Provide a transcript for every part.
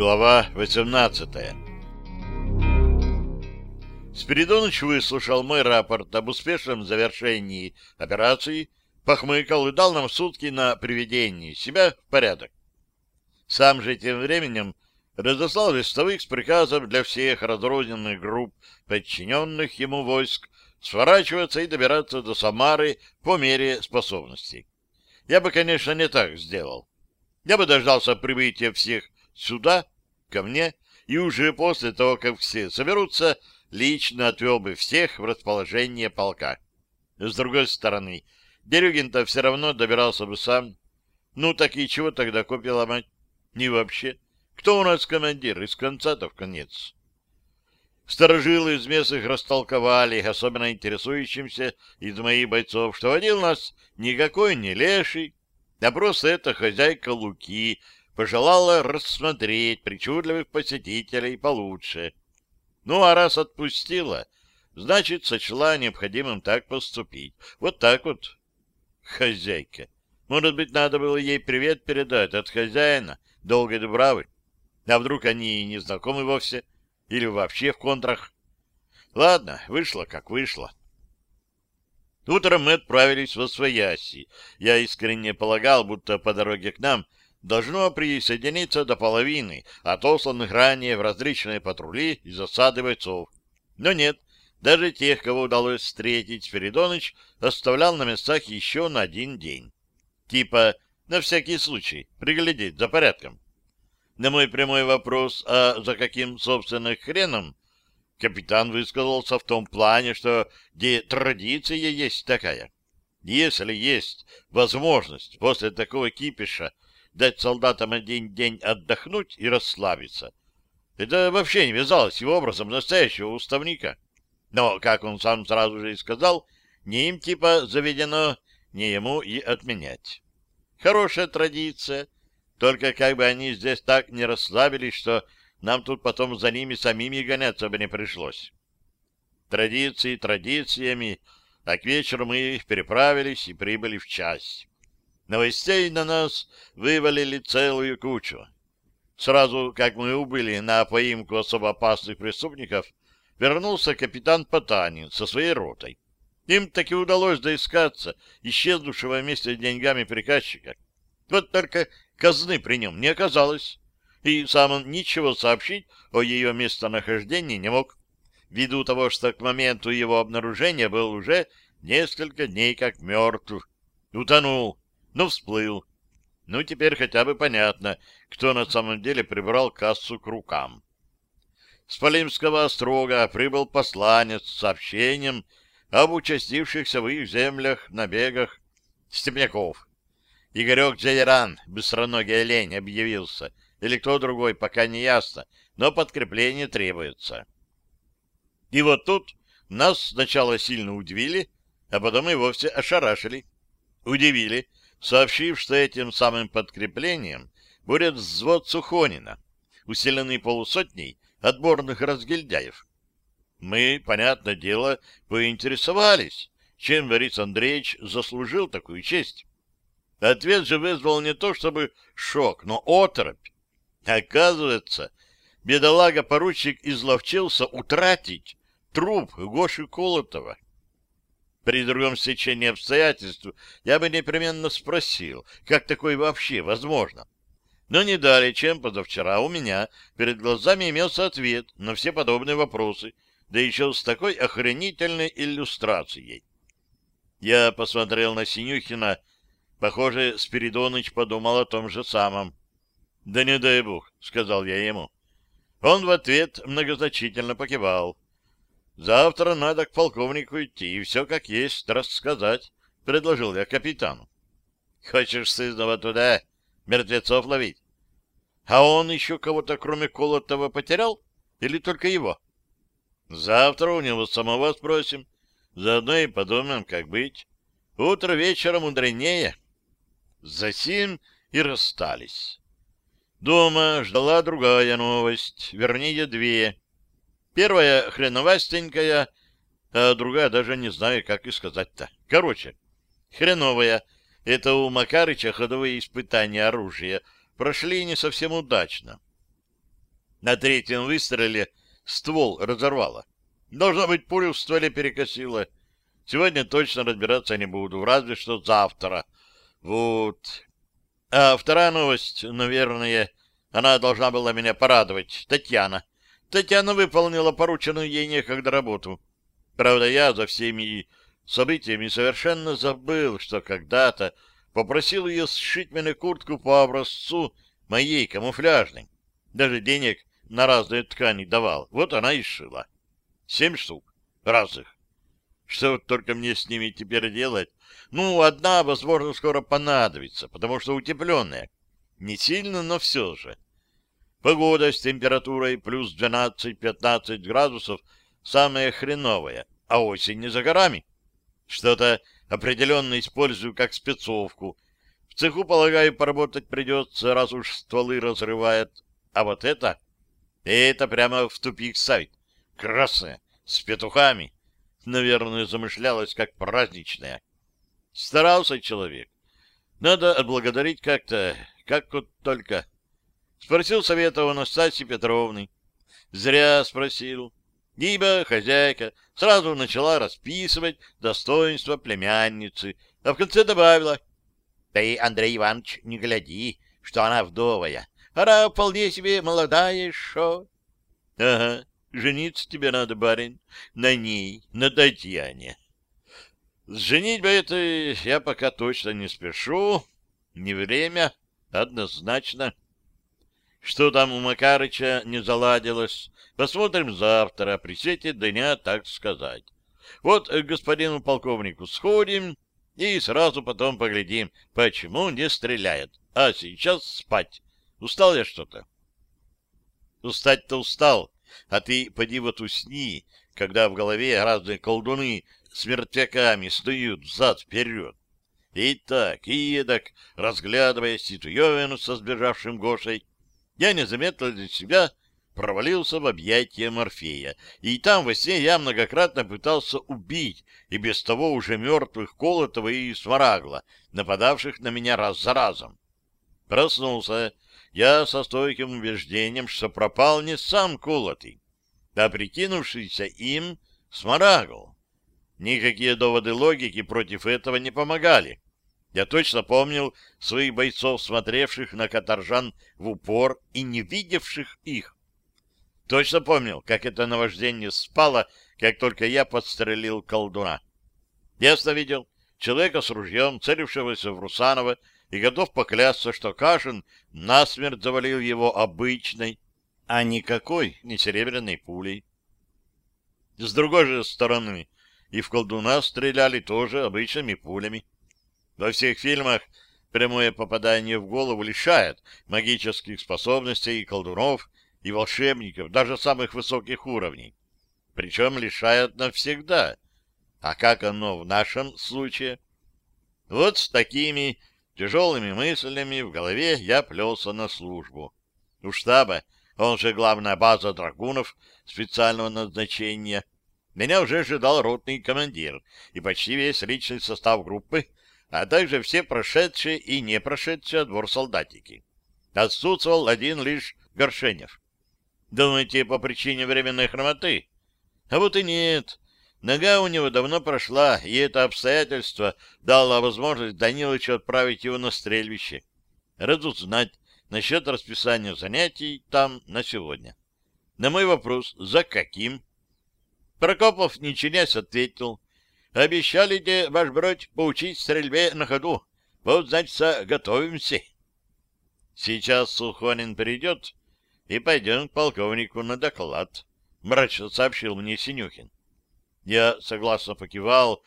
Глава 18 Спиридоныч выслушал мой рапорт об успешном завершении операции, похмыкал и дал нам сутки на приведение себя в порядок. Сам же тем временем разослал листовых с приказом для всех разрозненных групп подчиненных ему войск сворачиваться и добираться до Самары по мере способностей. Я бы, конечно, не так сделал. Я бы дождался прибытия всех сюда, ко мне, и уже после того, как все соберутся, лично отвел бы всех в расположение полка. С другой стороны, Дерюгин-то все равно добирался бы сам. Ну так и чего тогда копи ломать? Не вообще. Кто у нас командир? Из конца-то в конец. Старожилы из местных растолковали, особенно интересующимся из моих бойцов, что водил нас никакой не леший, а просто эта хозяйка Луки пожелала рассмотреть причудливых посетителей получше. Ну, а раз отпустила, значит, сочла необходимым так поступить. Вот так вот. Хозяйка. Может быть, надо было ей привет передать от хозяина, долгой дубравы. А вдруг они не знакомы вовсе? Или вообще в контрах? Ладно, вышло как вышло. Утром мы отправились в Освояси. Я искренне полагал, будто по дороге к нам должно присоединиться до половины отосланных ранее в различные патрули и засады бойцов. Но нет, даже тех, кого удалось встретить, Спиридоныч оставлял на местах еще на один день. Типа, на всякий случай, приглядеть за порядком. На мой прямой вопрос, а за каким, собственно, хреном, капитан высказался в том плане, что где традиция есть такая. Если есть возможность после такого кипиша дать солдатам один день отдохнуть и расслабиться, это вообще не вязалось его образом настоящего уставника. Но, как он сам сразу же и сказал, не им типа заведено, не ему и отменять. Хорошая традиция — только как бы они здесь так не расслабились, что нам тут потом за ними самими гоняться бы не пришлось. Традиции традициями, а к вечеру мы переправились и прибыли в часть. Новостей на нас вывалили целую кучу. Сразу, как мы убыли на поимку особо опасных преступников, вернулся капитан Потанин со своей ротой. Им таки удалось доискаться исчезнувшего вместе с деньгами приказчика. Вот только казны при нем не оказалось, и сам он ничего сообщить о ее местонахождении не мог, ввиду того, что к моменту его обнаружения был уже несколько дней как мертв. Утонул, но всплыл. Ну, теперь хотя бы понятно, кто на самом деле прибрал кассу к рукам. С Полимского острога прибыл посланец с сообщением об участившихся в их землях набегах степняков. Игорек Джейран, быстроногий олень, объявился. Или кто другой, пока не ясно, но подкрепление требуется. И вот тут нас сначала сильно удивили, а потом и вовсе ошарашили. Удивили, сообщив, что этим самым подкреплением будет взвод Сухонина, усиленный полусотней отборных разгильдяев. Мы, понятное дело, поинтересовались, чем Борис Андреевич заслужил такую честь. Ответ же вызвал не то чтобы шок, но оторопь. Оказывается, бедолага-поручик изловчился утратить труп Гоши Колотова. При другом стечении обстоятельств я бы непременно спросил, как такое вообще возможно. Но не далее, чем позавчера у меня перед глазами имелся ответ на все подобные вопросы, да еще с такой охренительной иллюстрацией. Я посмотрел на Синюхина Похоже, Спиридоныч подумал о том же самом. — Да не дай бог, — сказал я ему. Он в ответ многозначительно покивал. — Завтра надо к полковнику идти и все как есть рассказать, — предложил я капитану. — Хочешь сызнова туда, мертвецов ловить? А он еще кого-то, кроме Колотова, потерял? Или только его? Завтра у него самого спросим. Заодно и подумаем, как быть. Утро вечера мудренее. Засим и расстались. Дома ждала другая новость, вернее, две. Первая хреновастенькая, а другая даже не знаю, как и сказать-то. Короче, хреновая — это у Макарыча ходовые испытания оружия прошли не совсем удачно. На третьем выстреле ствол разорвало. Должно быть, пулю в стволе перекосило. Сегодня точно разбираться не буду, разве что завтра. Вот. А вторая новость, наверное, она должна была меня порадовать. Татьяна. Татьяна выполнила порученную ей некогда работу. Правда, я за всеми событиями совершенно забыл, что когда-то попросил ее сшить мне куртку по образцу моей камуфляжной. Даже денег на разные ткани давал. Вот она и сшила. Семь штук. Разных. Что вот только мне с ними теперь делать? Ну, одна, возможно, скоро понадобится, потому что утепленная. Не сильно, но все же. Погода с температурой плюс 12-15 градусов самая хреновая, а осень не за горами. Что-то определенно использую как спецовку. В цеху, полагаю, поработать придется, раз уж стволы разрывает. А вот это... Это прямо в тупик ставит. Красная, с петухами. Наверное, замышлялась как праздничная. Старался человек. Надо отблагодарить как-то, как вот только. Спросил совета у Анастасии Петровны. Зря спросил. Ибо хозяйка сразу начала расписывать достоинства племянницы, а в конце добавила. Ты, Андрей Иванович, не гляди, что она вдовая. Она вполне себе молодая еще. Ага, жениться тебе надо, барин, на ней, на Татьяне. С бы это я пока точно не спешу. Не время, однозначно. Что там у Макарыча не заладилось, посмотрим завтра, при свете дня, так сказать. Вот к господину полковнику сходим и сразу потом поглядим, почему не стреляет. А сейчас спать. Устал я что-то? Устать-то устал, а ты поди вот усни, когда в голове разные колдуны с мертвяками стоят взад-вперед. И так, и эдак, разглядывая Ситуевину со сбежавшим Гошей, я незаметно для себя провалился в объятия Морфея, и там во сне я многократно пытался убить и без того уже мертвых Колотова и Смарагла, нападавших на меня раз за разом. Проснулся я со стойким убеждением, что пропал не сам Колотый, а прикинувшийся им Смарагл. Никакие доводы логики против этого не помогали. Я точно помнил своих бойцов, смотревших на каторжан в упор и не видевших их. Точно помнил, как это наваждение спало, как только я подстрелил колдуна. Ясно видел человека с ружьем, целившегося в Русанова, и готов поклясться, что Кашин насмерть завалил его обычной, а никакой не серебряной пулей. С другой же стороны, и в колдуна стреляли тоже обычными пулями. Во всех фильмах прямое попадание в голову лишает магических способностей и колдунов, и волшебников, даже самых высоких уровней. Причем лишает навсегда. А как оно в нашем случае? Вот с такими тяжелыми мыслями в голове я плелся на службу. У штаба, он же главная база драгунов специального назначения, меня уже ожидал ротный командир и почти весь личный состав группы, а также все прошедшие и не прошедшие двор солдатики. Отсутствовал один лишь Горшенев. Думаете, по причине временной хромоты? А вот и нет. Нога у него давно прошла, и это обстоятельство дало возможность Даниловичу отправить его на стрельбище. Разузнать насчет расписания занятий там на сегодня. На мой вопрос, за каким, Прокопов, не чинясь, ответил. — Обещали тебе, ваш бродь, поучить стрельбе на ходу. Вот, значит, готовимся. Сейчас Сухонин придет и пойдем к полковнику на доклад, — мрачно сообщил мне Синюхин. Я согласно покивал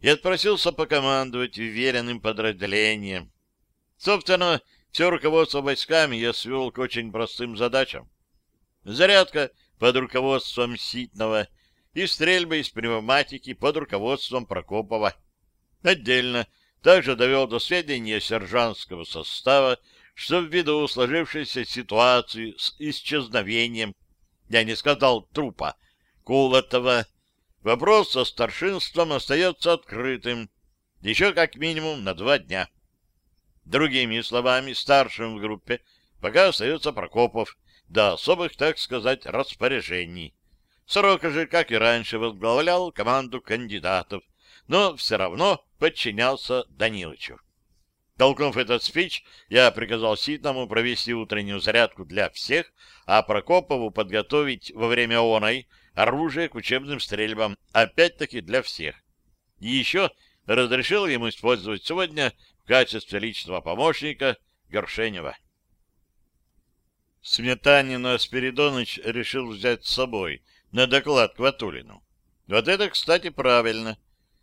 и отпросился покомандовать уверенным подразделением. Собственно, все руководство войсками я свел к очень простым задачам. Зарядка под руководством Ситного и стрельбы из пневматики под руководством Прокопова. Отдельно также довел до сведения сержантского состава, что ввиду сложившейся ситуации с исчезновением, я не сказал трупа, Кулотова, вопрос со старшинством остается открытым еще как минимум на два дня. Другими словами, старшим в группе пока остается Прокопов, до особых, так сказать, распоряжений. Сорока же, как и раньше, возглавлял команду кандидатов, но все равно подчинялся Данилычу. Толкнув этот спич, я приказал Ситному провести утреннюю зарядку для всех, а Прокопову подготовить во время оной оружие к учебным стрельбам, опять-таки для всех. И еще разрешил ему использовать сегодня в качестве личного помощника Горшенева. Сметанина Спиридоныч решил взять с собой на доклад к Ватулину. Вот это, кстати, правильно.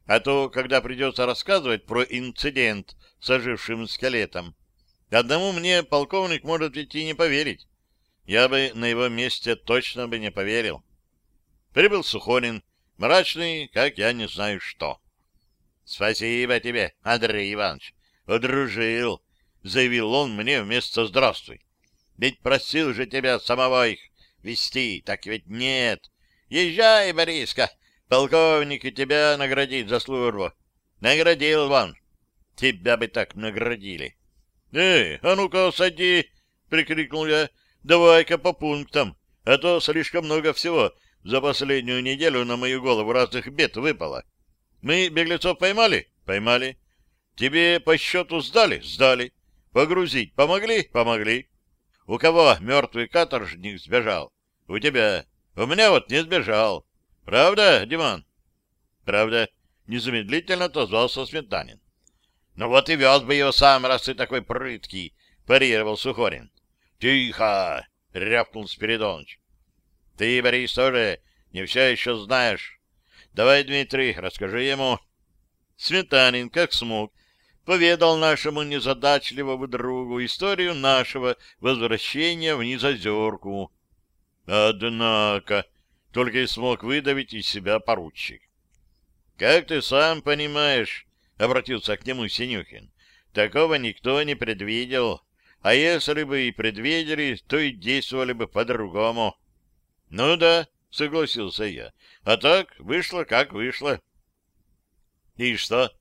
А то, когда придется рассказывать про инцидент с ожившим скелетом, одному мне полковник может ведь и не поверить. Я бы на его месте точно бы не поверил. Прибыл Сухонин, мрачный, как я не знаю что. — Спасибо тебе, Андрей Иванович. Удружил, — заявил он мне вместо «здравствуй». Ведь просил же тебя самого их вести, так ведь нет. Езжай, Бориска, Полковник и тебя наградит за службу. Наградил вам. Тебя бы так наградили. — Эй, а ну-ка, сади! — прикрикнул я. — Давай-ка по пунктам, а то слишком много всего за последнюю неделю на мою голову разных бед выпало. Мы беглецов поймали? Поймали. Тебе по счету сдали? Сдали. Погрузить помогли? Помогли. У кого мертвый каторжник сбежал? У тебя. У меня вот не сбежал. Правда, Диман? Правда. Незамедлительно отозвался Сметанин. Ну вот и вез бы его сам, раз ты такой прыткий, парировал Сухорин. Тихо! рявкнул Спиридоныч. Ты, Борис, тоже не все еще знаешь. Давай, Дмитрий, расскажи ему. Сметанин, как смог, поведал нашему незадачливому другу историю нашего возвращения в Низозерку. Однако, только и смог выдавить из себя поручик. — Как ты сам понимаешь, — обратился к нему Синюхин, — такого никто не предвидел, а если бы и предвидели, то и действовали бы по-другому. — Ну да, — согласился я, — а так вышло, как вышло. — И что,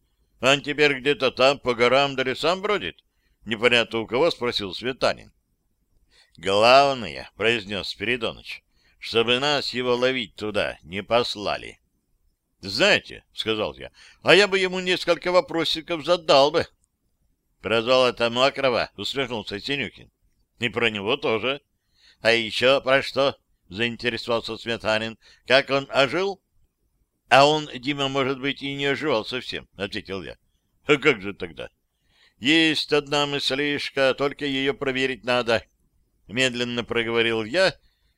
он теперь где-то там по горам да лесам бродит? — непонятно у кого спросил Светанин. — Главное, — произнес Спиридоныч, чтобы нас его ловить туда не послали. — Знаете, — сказал я, — а я бы ему несколько вопросиков задал бы. — Про золото Макрова усмехнулся Синюхин. — И про него тоже. — А еще про что? — заинтересовался Сметанин. — Как он ожил? — А он, Дима, может быть, и не оживал совсем, — ответил я. — А как же тогда? — Есть одна мыслишка, только ее проверить надо. Медленно проговорил я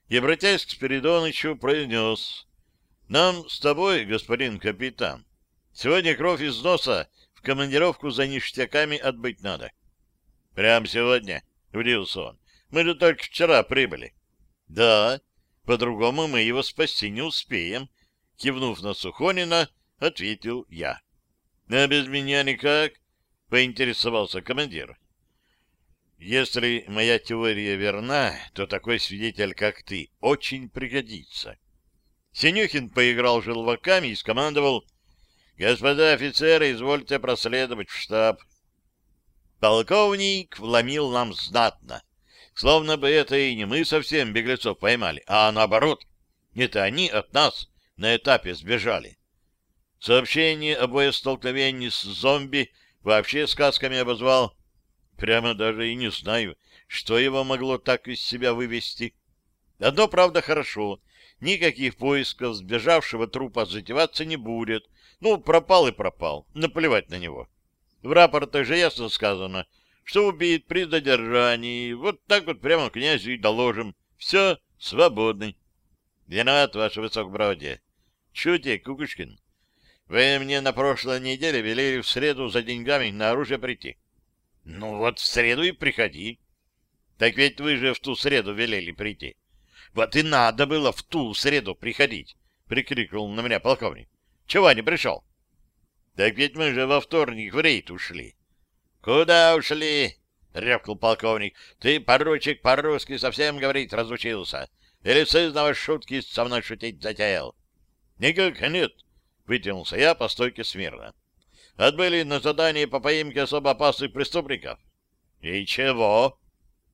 и, обратясь к Спиридонычу, произнес. — Нам с тобой, господин капитан, сегодня кровь из носа в командировку за ништяками отбыть надо. — Прям сегодня? — удивился он. — Мы же только вчера прибыли. — Да, по-другому мы его спасти не успеем, — кивнув на Сухонина, ответил я. — А без меня никак? — поинтересовался командир. Если моя теория верна, то такой свидетель, как ты, очень пригодится. Синюхин поиграл желваками и скомандовал «Господа офицеры, извольте проследовать в штаб». Полковник вломил нам знатно. Словно бы это и не мы совсем беглецов поймали, а наоборот, это они от нас на этапе сбежали. Сообщение об боестолкновении с зомби вообще сказками обозвал Прямо даже и не знаю, что его могло так из себя вывести. Одно, правда, хорошо. Никаких поисков сбежавшего трупа затеваться не будет. Ну, пропал и пропал. Наплевать на него. В рапортах же ясно сказано, что убит при задержании. Вот так вот прямо князю и доложим. Все, свободный. Виноват, ваше высокобродие. Чуйте, Кукушкин, вы мне на прошлой неделе велели в среду за деньгами на оружие прийти. Ну вот в среду и приходи. Так ведь вы же в ту среду велели прийти. Вот и надо было в ту среду приходить, прикрикнул на меня полковник. Чего не пришел? Так ведь мы же во вторник в рейд ушли. Куда ушли? рявкнул полковник. Ты, поручик, по-русски совсем говорить разучился. Или сызнова шутки со мной шутить затеял? Никак нет, вытянулся я по стойке смирно отбыли на задание по поимке особо опасных преступников. — И чего?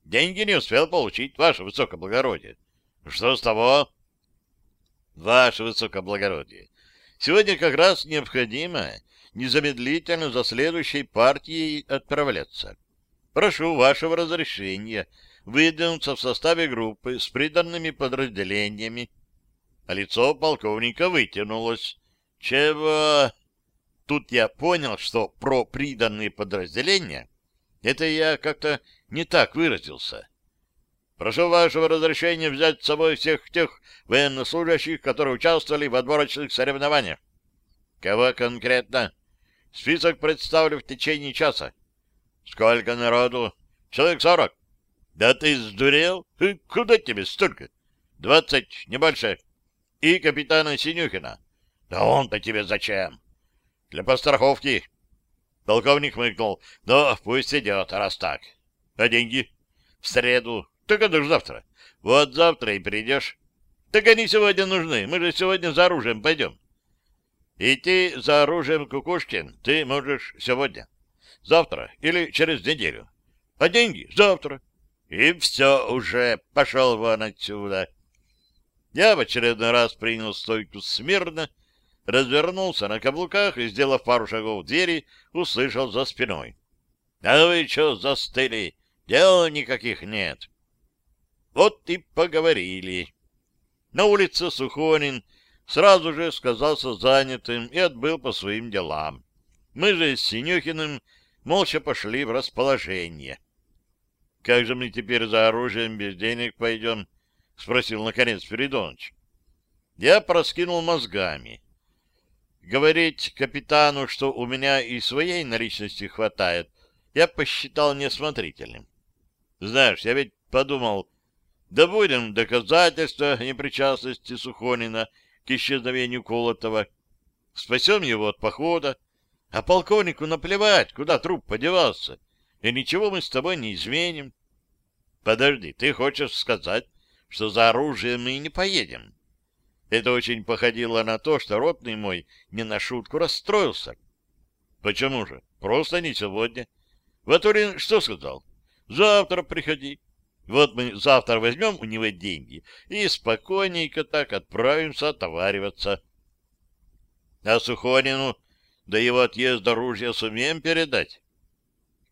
Деньги не успел получить, ваше высокоблагородие. Что с того? Ваше высокоблагородие, сегодня как раз необходимо незамедлительно за следующей партией отправляться. Прошу вашего разрешения выдвинуться в составе группы с приданными подразделениями. Лицо полковника вытянулось. Чего? Тут я понял, что про приданные подразделения это я как-то не так выразился. Прошу вашего разрешения взять с собой всех тех военнослужащих, которые участвовали в отборочных соревнованиях. Кого конкретно? Список представлю в течение часа. Сколько народу? Человек сорок. Да ты сдурел? Куда тебе столько? Двадцать, не больше. И капитана Синюхина. Да он-то тебе зачем? Для постраховки. Полковник мыкнул. Ну, пусть идет, раз так. А деньги? В среду. Так это же завтра. Вот завтра и придешь. Так они сегодня нужны. Мы же сегодня за оружием пойдем. Идти за оружием, Кукушкин, ты можешь сегодня. Завтра или через неделю. А деньги завтра. И все уже. Пошел вон отсюда. Я в очередной раз принял стойку смирно, развернулся на каблуках и, сделав пару шагов к двери, услышал за спиной. — А вы что застыли? Дел никаких нет. Вот и поговорили. На улице Сухонин сразу же сказался занятым и отбыл по своим делам. Мы же с Синюхиным молча пошли в расположение. — Как же мы теперь за оружием без денег пойдем? — спросил, наконец, Феридонович. Я проскинул мозгами. Говорить капитану, что у меня и своей наличности хватает, я посчитал несмотрительным. Знаешь, я ведь подумал, добудем доказательства непричастности Сухонина к исчезновению Колотова, спасем его от похода, а полковнику наплевать, куда труп подевался, и ничего мы с тобой не изменим. Подожди, ты хочешь сказать, что за оружием мы не поедем? Это очень походило на то, что ротный мой не на шутку расстроился. Почему же? Просто не сегодня. Ватурин что сказал? Завтра приходи. Вот мы завтра возьмем у него деньги и спокойненько так отправимся отовариваться. А Сухонину до его отъезда ружья сумеем передать?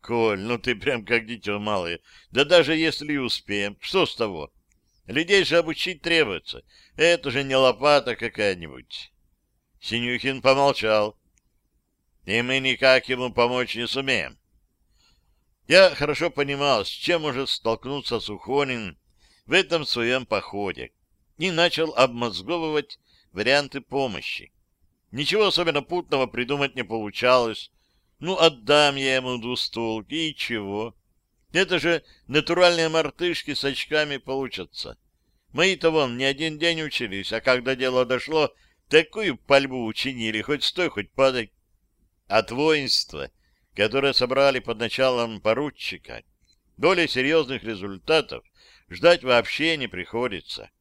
Коль, ну ты прям как дитё малое. Да даже если и успеем, что с того? Людей же обучить требуется. Это же не лопата какая-нибудь. Синюхин помолчал. И мы никак ему помочь не сумеем. Я хорошо понимал, с чем может столкнуться Сухонин в этом своем походе, и начал обмозговывать варианты помощи. Ничего особенно путного придумать не получалось. Ну, отдам я ему двустулки, и чего? Это же натуральные мартышки с очками получатся. Мои-то вон не один день учились, а когда дело дошло, такую пальбу учинили, хоть стой, хоть падай. От воинства, которое собрали под началом поручика, более серьезных результатов ждать вообще не приходится.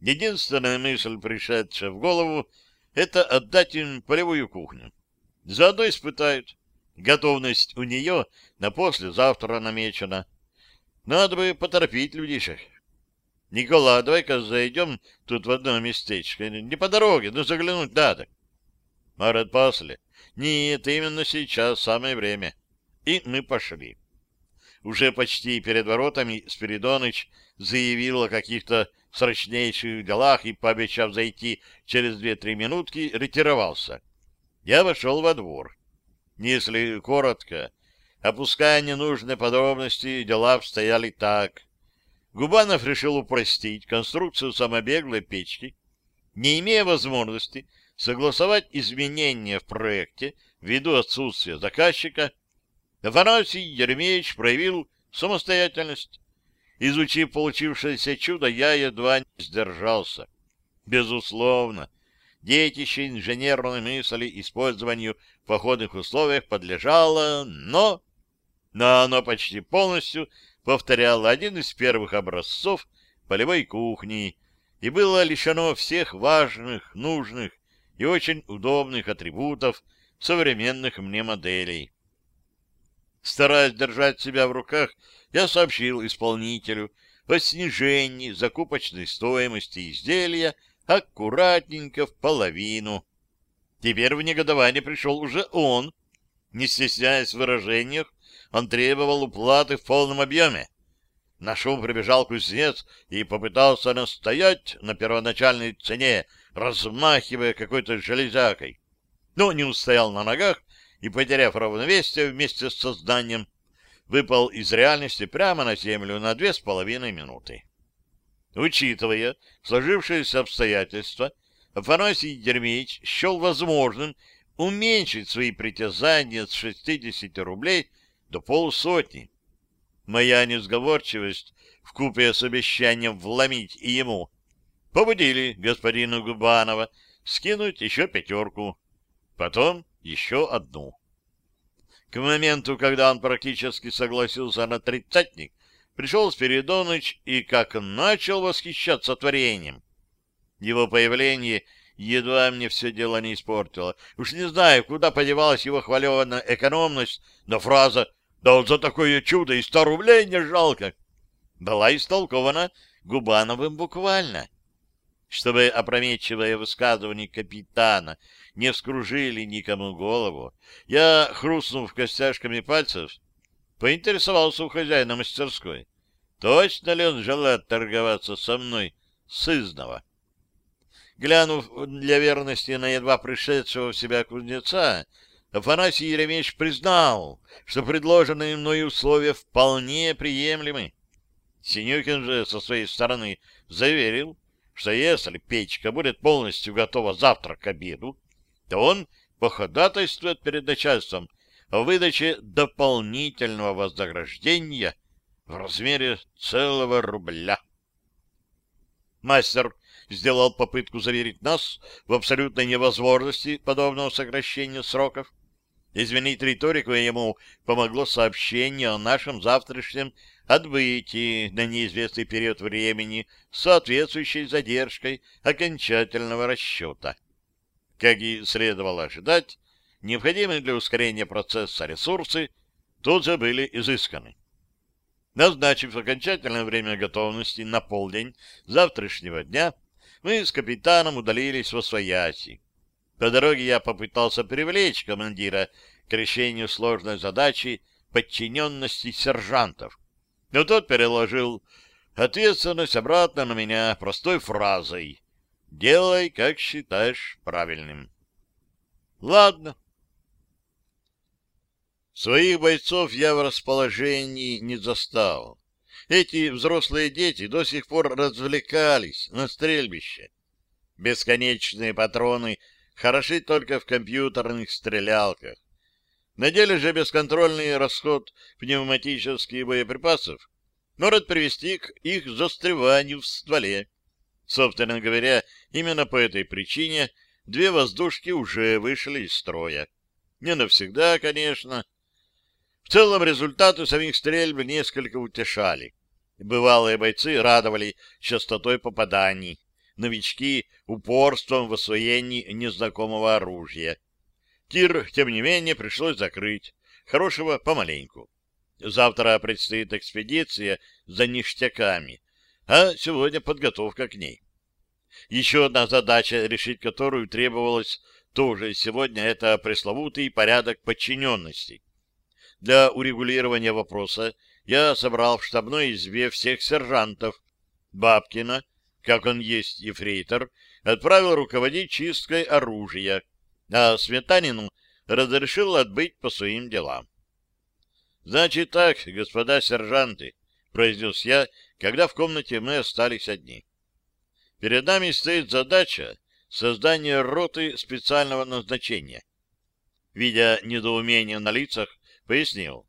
Единственная мысль, пришедшая в голову, это отдать им полевую кухню. Заодно испытают. Готовность у нее на послезавтра намечена. Надо бы поторопить людишек. Никола, давай-ка зайдем тут в одно местечко. Не по дороге, но заглянуть надо. Марат после. Нет, именно сейчас самое время. И мы пошли. Уже почти перед воротами Спиридоныч заявил о каких-то срочнейших делах и, пообещав зайти через две-три минутки, ретировался. Я вошел во двор. Если коротко, опуская ненужные подробности, дела обстояли так. Губанов решил упростить конструкцию самобеглой печки, не имея возможности согласовать изменения в проекте ввиду отсутствия заказчика, Афанасий Еремеевич проявил самостоятельность. Изучив получившееся чудо, я едва не сдержался. Безусловно, детище инженерной мысли использованию в походных условиях подлежало, но... Но оно почти полностью повторяло один из первых образцов полевой кухни и было лишено всех важных, нужных и очень удобных атрибутов современных мне моделей. Стараясь держать себя в руках, я сообщил исполнителю о снижении закупочной стоимости изделия аккуратненько в половину. Теперь в негодование пришел уже он. Не стесняясь в выражениях, он требовал уплаты в полном объеме. На шум прибежал кузнец и попытался настоять на первоначальной цене, размахивая какой-то железякой. Но не устоял на ногах и, потеряв равновесие вместе с созданием, выпал из реальности прямо на землю на две с половиной минуты. Учитывая сложившиеся обстоятельства, Афанасий Дермеевич счел возможным уменьшить свои притязания с 60 рублей до полусотни. Моя несговорчивость, вкупе с обещанием вломить и ему, побудили господина Губанова скинуть еще пятерку, потом еще одну. К моменту, когда он практически согласился на тридцатник, пришел Спиридоныч и как начал восхищаться творением. Его появление едва мне все дело не испортило. Уж не знаю, куда подевалась его хваленая экономность, но фраза «Да вот за такое чудо и сто рублей не жалко!» была истолкована Губановым буквально. Чтобы опрометчивое высказывание капитана не вскружили никому голову, я, хрустнув костяшками пальцев, поинтересовался у хозяина мастерской, точно ли он желает торговаться со мной сызного. Глянув для верности на едва пришедшего в себя кузнеца, Афанасий Еремеевич признал, что предложенные мной условия вполне приемлемы. Синюкин же со своей стороны заверил, что если печка будет полностью готова завтра к обеду, то он походатайствует перед начальством о выдаче дополнительного вознаграждения в размере целого рубля. Мастер сделал попытку заверить нас в абсолютной невозможности подобного сокращения сроков. Изменить риторику ему помогло сообщение о нашем завтрашнем отбытии на неизвестный период времени с соответствующей задержкой окончательного расчета. Как и следовало ожидать, необходимые для ускорения процесса ресурсы тут же были изысканы. Назначив окончательное время готовности на полдень завтрашнего дня, мы с капитаном удалились во свояси. По дороге я попытался привлечь командира к решению сложной задачи подчиненности сержантов. Но тот переложил ответственность обратно на меня простой фразой «Делай, как считаешь правильным». Ладно. Своих бойцов я в расположении не застал. Эти взрослые дети до сих пор развлекались на стрельбище. Бесконечные патроны хороши только в компьютерных стрелялках. На деле же бесконтрольный расход пневматических боеприпасов может привести к их застреванию в стволе. Собственно говоря, именно по этой причине две воздушки уже вышли из строя. Не навсегда, конечно, в целом результаты самих стрельб несколько утешали. Бывалые бойцы радовали частотой попаданий, новички — упорством в освоении незнакомого оружия. Тир, тем не менее, пришлось закрыть. Хорошего помаленьку. Завтра предстоит экспедиция за ништяками, а сегодня подготовка к ней. Еще одна задача, решить которую требовалось тоже сегодня, это пресловутый порядок подчиненности. Для урегулирования вопроса я собрал в штабной избе всех сержантов. Бабкина, как он есть ефрейтор, отправил руководить чисткой оружия, а Сметанину разрешил отбыть по своим делам. — Значит так, господа сержанты, — произнес я, когда в комнате мы остались одни. Перед нами стоит задача создания роты специального назначения. Видя недоумение на лицах, пояснил.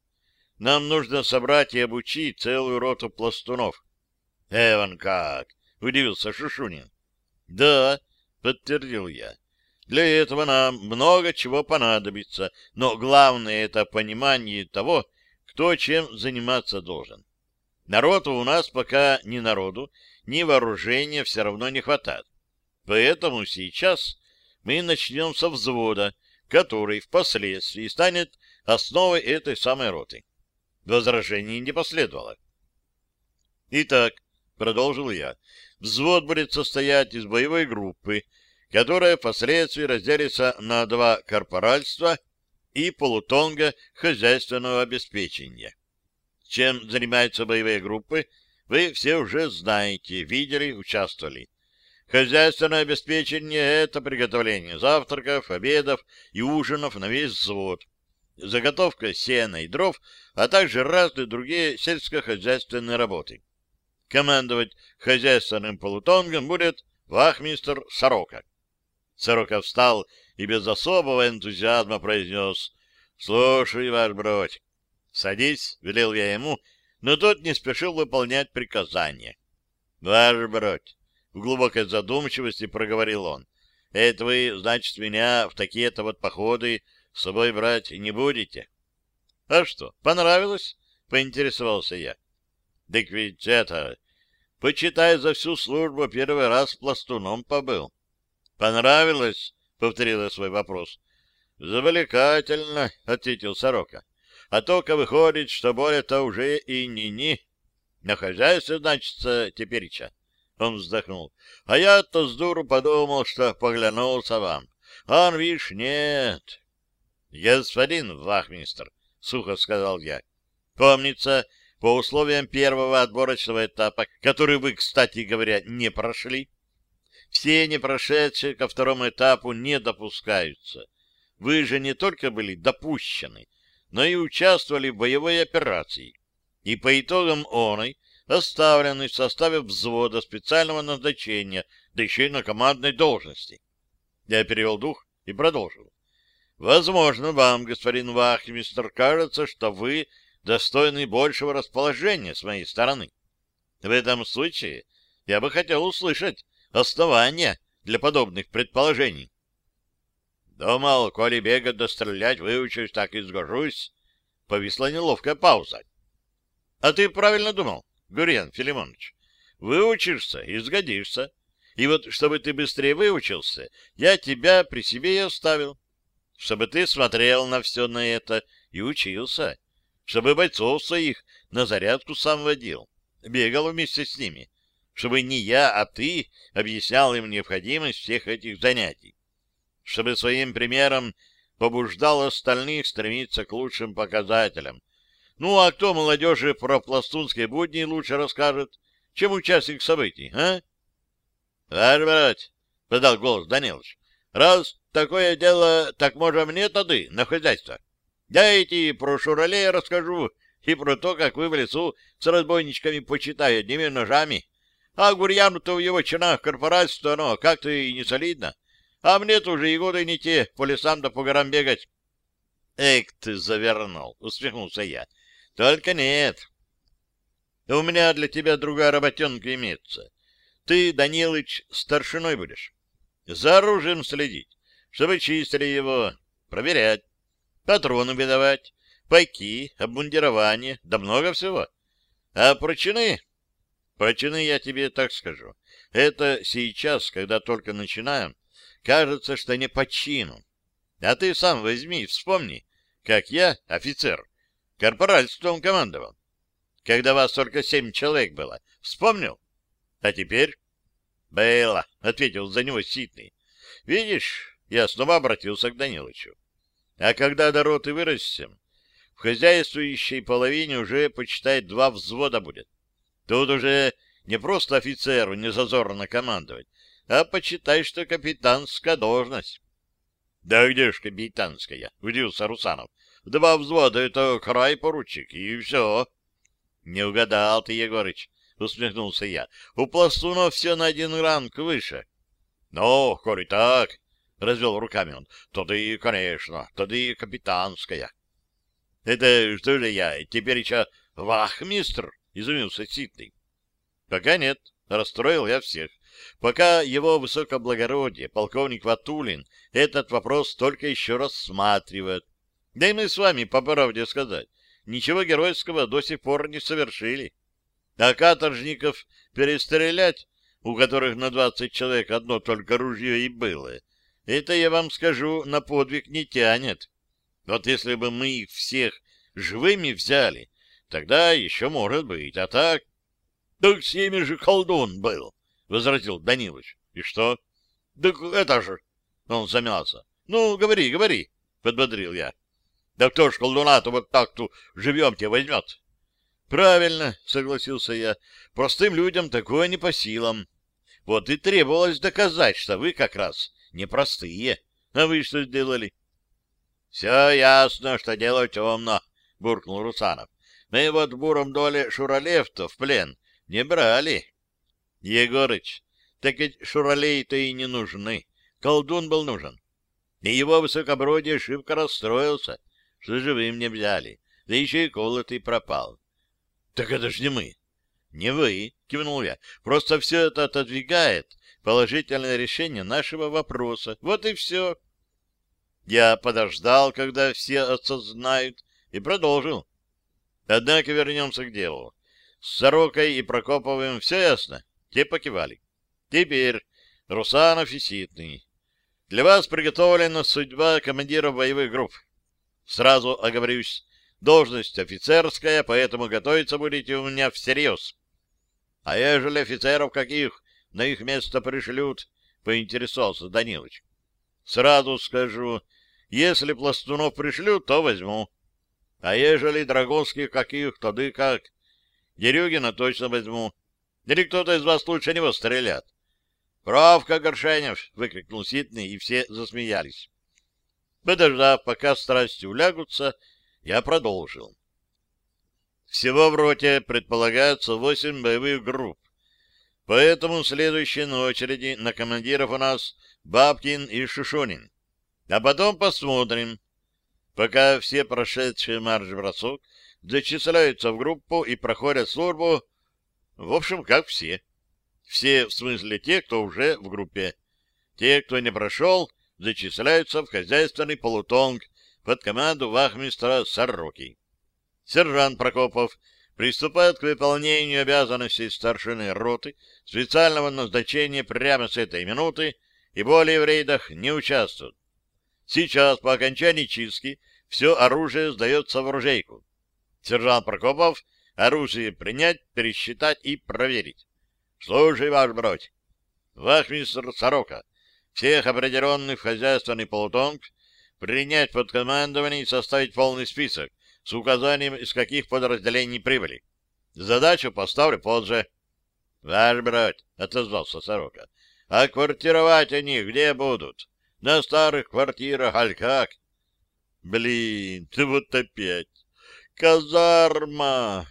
Нам нужно собрать и обучить целую роту пластунов. — Эван как? — удивился Шушунин. — Да, — подтвердил я. Для этого нам много чего понадобится, но главное — это понимание того, кто чем заниматься должен. Народу у нас пока ни народу, ни вооружения все равно не хватает. Поэтому сейчас мы начнем со взвода, который впоследствии станет основой этой самой роты. Возражений не последовало. Итак, продолжил я, взвод будет состоять из боевой группы, которая впоследствии разделится на два корпоральства и полутонга хозяйственного обеспечения. Чем занимаются боевые группы, вы все уже знаете, видели, участвовали. Хозяйственное обеспечение — это приготовление завтраков, обедов и ужинов на весь взвод, заготовка сена и дров, а также разные другие сельскохозяйственные работы. Командовать хозяйственным полутонгом будет вахмистр Сорока. Сорока встал и без особого энтузиазма произнес «Слушай, ваш бродь». «Садись», — велел я ему, но тот не спешил выполнять приказание. «Ваш бродь», — в глубокой задумчивости проговорил он, «это вы, значит, меня в такие-то вот походы с собой брать не будете?» «А что, понравилось?» — поинтересовался я. «Так ведь это... Почитай, за всю службу первый раз пластуном побыл». «Понравилось?» — повторил я свой вопрос. «Завлекательно», — ответил Сорока. «А только выходит, что более-то уже и ни-ни. На хозяйстве, значится, тепереча». Он вздохнул. «А я-то с дуру подумал, что поглянулся вам. А он, видишь, нет». «Господин Вахмистр», — сухо сказал я, — «помнится, по условиям первого отборочного этапа, который вы, кстати говоря, не прошли, все не прошедшие ко второму этапу не допускаются. Вы же не только были допущены, но и участвовали в боевой операции, и по итогам оной оставлены в составе взвода специального назначения, да еще и на командной должности. Я перевел дух и продолжил. Возможно, вам, господин Вахмистр, кажется, что вы достойны большего расположения с моей стороны. В этом случае я бы хотел услышать основания для подобных предположений. Думал, коли бегать да стрелять выучусь, так и сгожусь. Повисла неловкая пауза. А ты правильно думал, Гурьян Филимонович. Выучишься и сгодишься. И вот, чтобы ты быстрее выучился, я тебя при себе и оставил чтобы ты смотрел на все на это и учился, чтобы бойцов своих на зарядку сам водил, бегал вместе с ними, чтобы не я, а ты объяснял им необходимость всех этих занятий, чтобы своим примером побуждал остальных стремиться к лучшим показателям. Ну, а кто молодежи про пластунские будни лучше расскажет, чем участник событий, а? — Ваш брать, — подал голос Данилович, — раз такое дело, так можно мне тады на хозяйство. Эти про шуралей расскажу и про то, как вы в лесу с разбойничками почитая одними ножами. А Гурьяну-то в его чинах корпорательство оно как-то и не солидно. А мне-то уже и годы не те, по лесам да по горам бегать. — Эк ты завернул, — усмехнулся я. — Только нет. У меня для тебя другая работенка имеется. Ты, Данилыч, старшиной будешь. За оружием следить чтобы чистили его, проверять, патроны выдавать, пайки, обмундирование, да много всего. А про чины? Про чины я тебе так скажу. Это сейчас, когда только начинаем, кажется, что не по чину. А ты сам возьми, вспомни, как я, офицер, корпоральством командовал. Когда вас только семь человек было. Вспомнил? А теперь? Было, — ответил за него Ситный. Видишь, я снова обратился к Данилычу. А когда до роты вырастем, в хозяйствующей половине уже, почитай, два взвода будет. Тут уже не просто офицеру не зазорно командовать, а почитай, что капитанская должность. — Да где ж капитанская? — удивился Русанов. — Два взвода — это край поручик, и все. — Не угадал ты, Егорыч, — усмехнулся я. — У пластунов все на один ранг выше. — Ну, коли так, — развел руками он. — Тоды, конечно, тоды капитанская. — Это что же я, теперь еще вахмистр? — изумился Ситный. — Пока нет, — расстроил я всех. Пока его высокоблагородие, полковник Ватулин, этот вопрос только еще рассматривает. Да и мы с вами, по правде сказать, ничего геройского до сих пор не совершили. А каторжников перестрелять, у которых на двадцать человек одно только ружье и было — это, я вам скажу, на подвиг не тянет. Вот если бы мы их всех живыми взяли, тогда еще может быть, а так... — Так с ними же колдун был, — возразил Данилович. — И что? — Так это же... Он замялся. — Ну, говори, говори, — подбодрил я. — Да кто ж колдуна-то вот так-то живем-те возьмет? — Правильно, — согласился я. — Простым людям такое не по силам. Вот и требовалось доказать, что вы как раз непростые. А вы что сделали? — Все ясно, что дело темно, — буркнул Русанов. — Мы вот буром доле Шуралев-то в плен не брали. — Егорыч, так ведь Шуралей-то и не нужны. Колдун был нужен. И его высокобродие шибко расстроился, что живым не взяли, да еще и колотый пропал. — Так это ж не мы. — Не вы, — кивнул я. — Просто все это отодвигает положительное решение нашего вопроса. Вот и все. Я подождал, когда все осознают, и продолжил. Однако вернемся к делу. С Сорокой и Прокоповым все ясно? Те покивали. Теперь Русанов и Ситный. Для вас приготовлена судьба командира боевых групп. Сразу оговорюсь, должность офицерская, поэтому готовиться будете у меня всерьез. А ежели офицеров каких на их место пришлют, поинтересовался Данилович. Сразу скажу, если пластунов пришлют, то возьму. А ежели драгонских каких, то да как. Дерюгина точно возьму. Или кто-то из вас лучше него стрелят. «Правка, Горшенев!» — выкрикнул Ситный, и все засмеялись. Подождав, пока страсти улягутся, я продолжил. Всего в роте предполагается восемь боевых групп. Поэтому следующие на очереди на командиров у нас Бабкин и Шушонин. А потом посмотрим. Пока все прошедшие марш-бросок зачисляются в группу и проходят службу, в общем, как все. Все, в смысле, те, кто уже в группе. Те, кто не прошел, зачисляются в хозяйственный полутонг под команду вахмистра Сороки. Сержант Прокопов приступает к выполнению обязанностей старшины роты специального назначения прямо с этой минуты и более в рейдах не участвует. Сейчас, по окончании чистки, все оружие сдается в оружейку. Сержант Прокопов оружие принять, пересчитать и проверить. Слушай, ваш бродь. Вахмистр Сорока, всех определенных в хозяйственный полутонг принять под командование и составить полный список с указанием, из каких подразделений прибыли. Задачу поставлю позже. — Ваш брат, — отозвался Сорока, — а квартировать они где будут? На старых квартирах, аль как? — Блин, ты вот опять. Казарма!